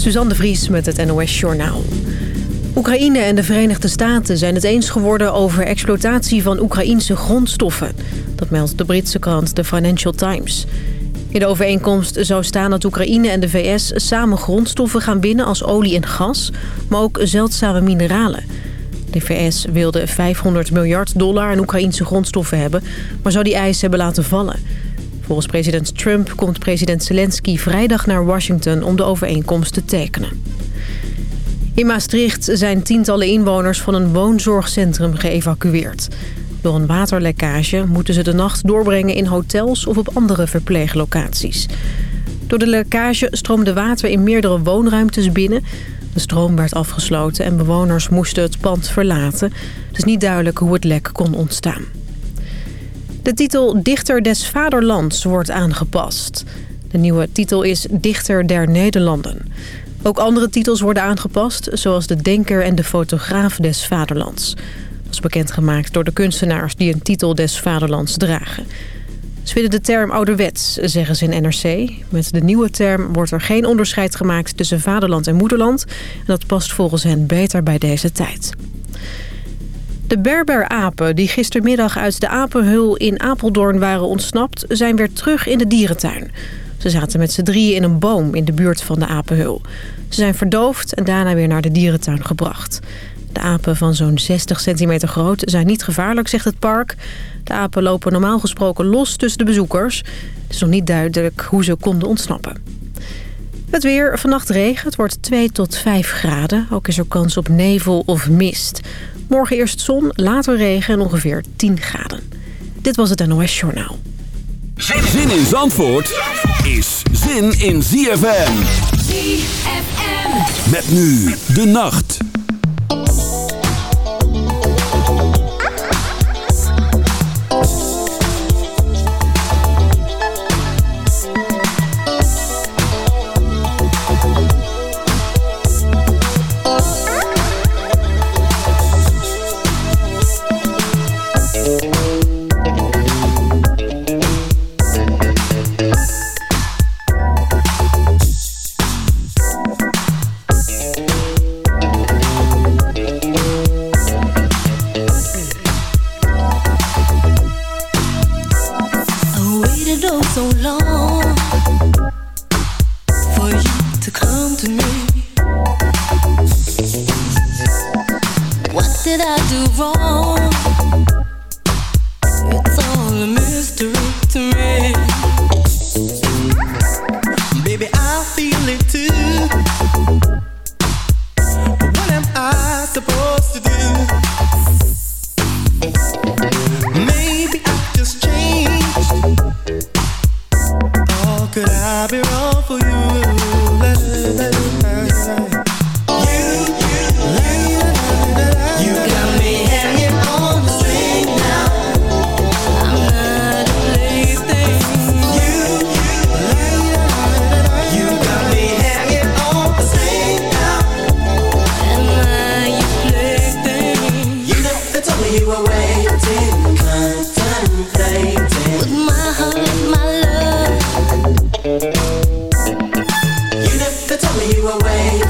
Suzanne de Vries met het NOS Journaal. Oekraïne en de Verenigde Staten zijn het eens geworden over exploitatie van Oekraïnse grondstoffen. Dat meldt de Britse krant The Financial Times. In de overeenkomst zou staan dat Oekraïne en de VS samen grondstoffen gaan winnen als olie en gas, maar ook zeldzame mineralen. De VS wilde 500 miljard dollar aan Oekraïnse grondstoffen hebben, maar zou die eis hebben laten vallen. Volgens president Trump komt president Zelensky vrijdag naar Washington om de overeenkomst te tekenen. In Maastricht zijn tientallen inwoners van een woonzorgcentrum geëvacueerd. Door een waterlekkage moeten ze de nacht doorbrengen in hotels of op andere verpleeglocaties. Door de lekkage stroomde water in meerdere woonruimtes binnen. De stroom werd afgesloten en bewoners moesten het pand verlaten. Het is niet duidelijk hoe het lek kon ontstaan. De titel Dichter des Vaderlands wordt aangepast. De nieuwe titel is Dichter der Nederlanden. Ook andere titels worden aangepast, zoals de Denker en de Fotograaf des Vaderlands. Dat is bekendgemaakt door de kunstenaars die een titel des Vaderlands dragen. Ze vinden de term ouderwets, zeggen ze in NRC. Met de nieuwe term wordt er geen onderscheid gemaakt tussen vaderland en moederland. En dat past volgens hen beter bij deze tijd. De Berber-apen die gistermiddag uit de apenhul in Apeldoorn waren ontsnapt... zijn weer terug in de dierentuin. Ze zaten met z'n drieën in een boom in de buurt van de apenhul. Ze zijn verdoofd en daarna weer naar de dierentuin gebracht. De apen van zo'n 60 centimeter groot zijn niet gevaarlijk, zegt het park. De apen lopen normaal gesproken los tussen de bezoekers. Het is nog niet duidelijk hoe ze konden ontsnappen. Het weer, vannacht regen. Het wordt 2 tot 5 graden. Ook is er kans op nevel of mist. Morgen eerst zon, later regen en ongeveer 10 graden. Dit was het NOS Journaal. Zin in Zandvoort is zin in ZFM. ZFM. Met nu de nacht. away.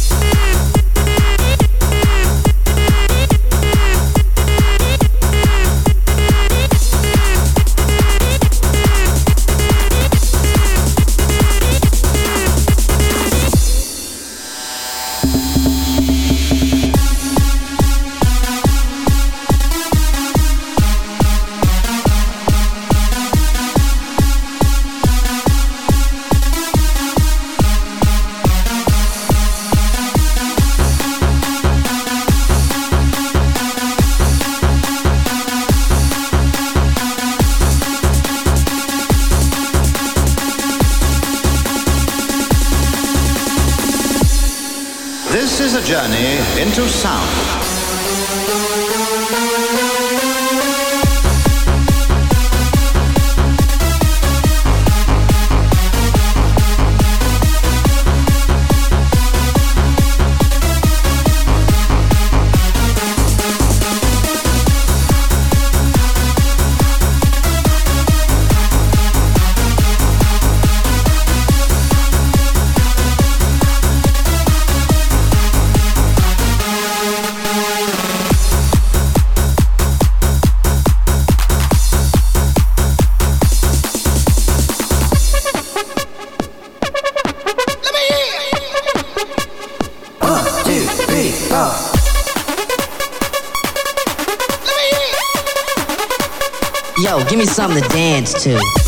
dance to.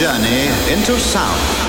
journey into Sound.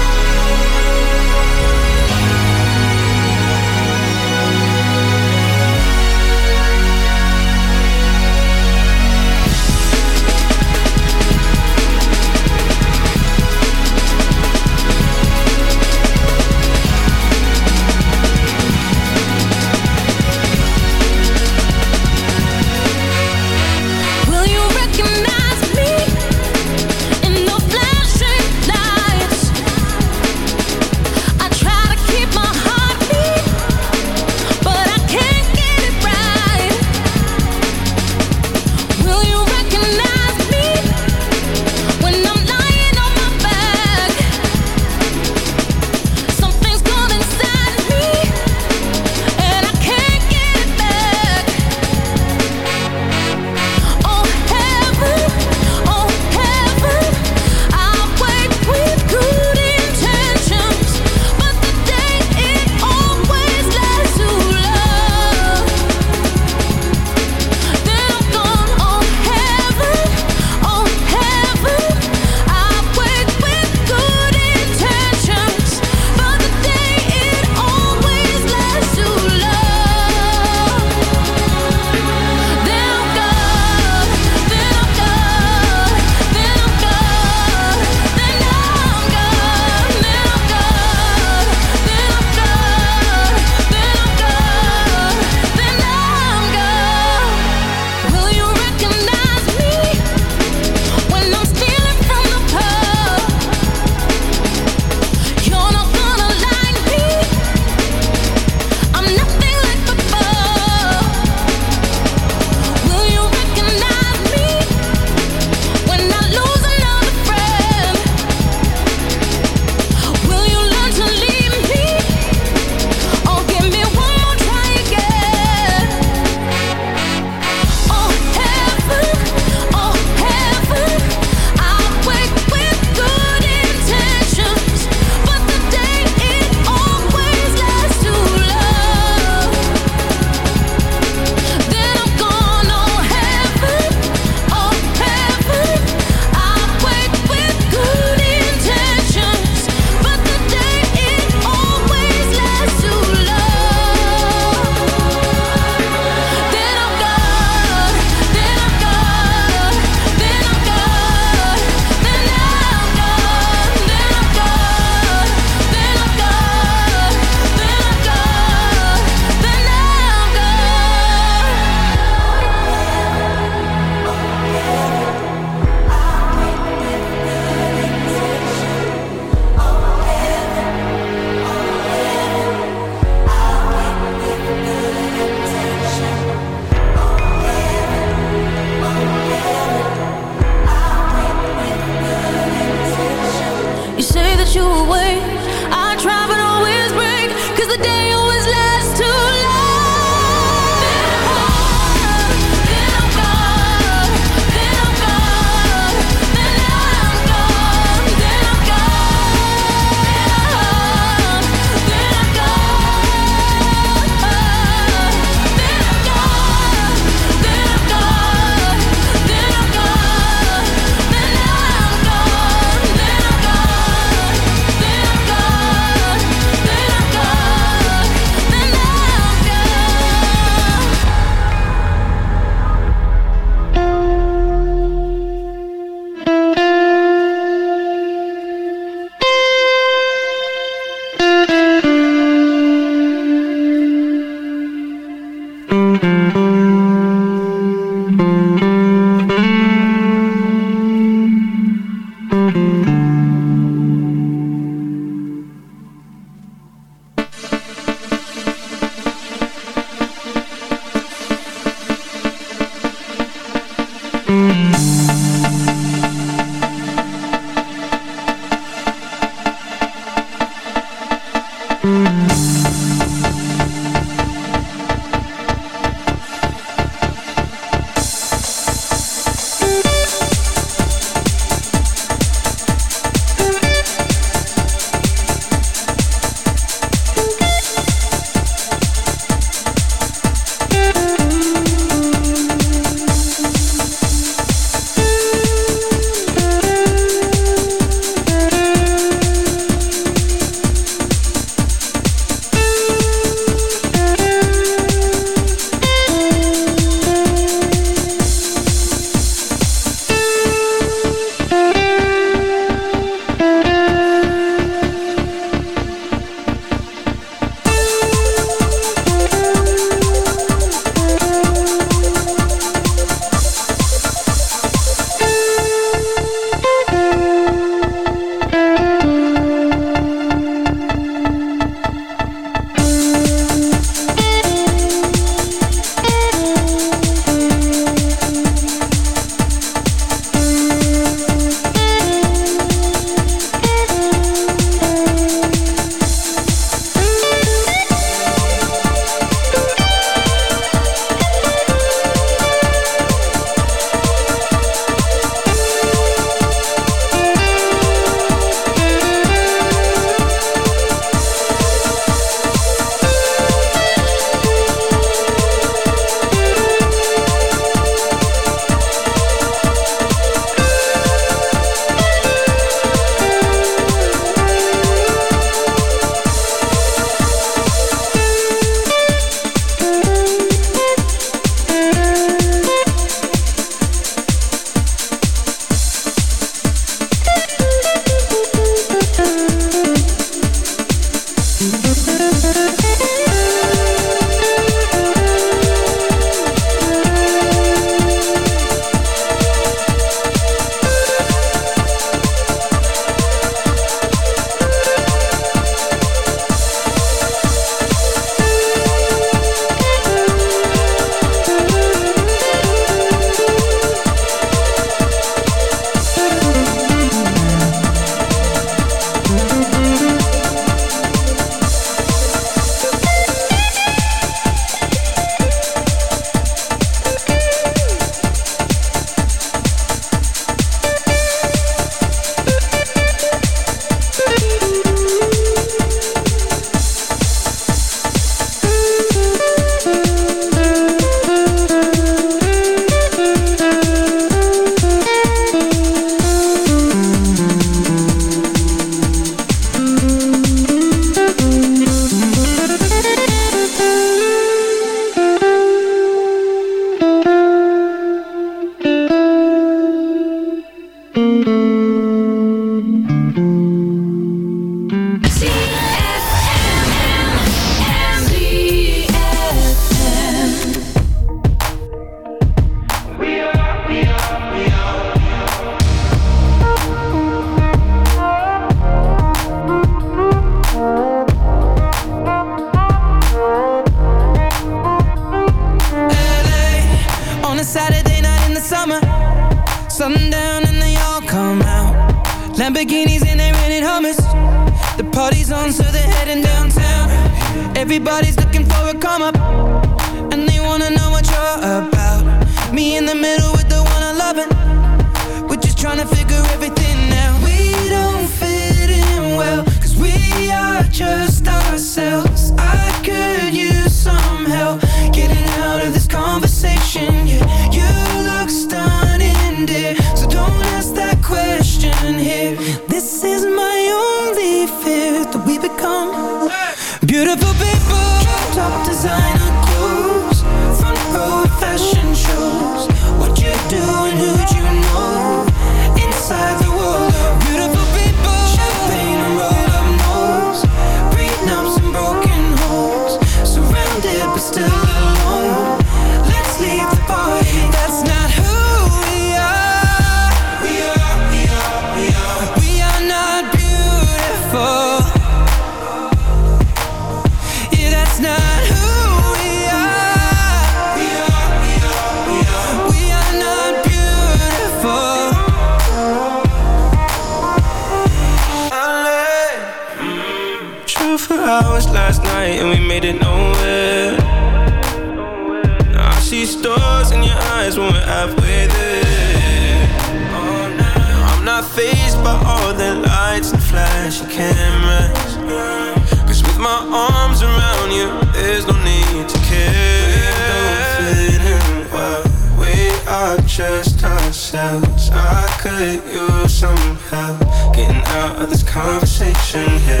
could use some help getting out of this conversation here.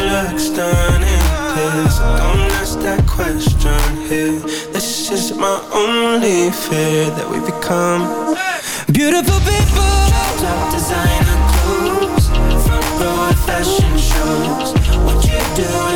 Your looks stunning, please don't ask that question here. This is my only fear that we become beautiful people. Top designer clothes, front row fashion shows. What you doing?